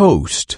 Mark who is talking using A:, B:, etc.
A: toast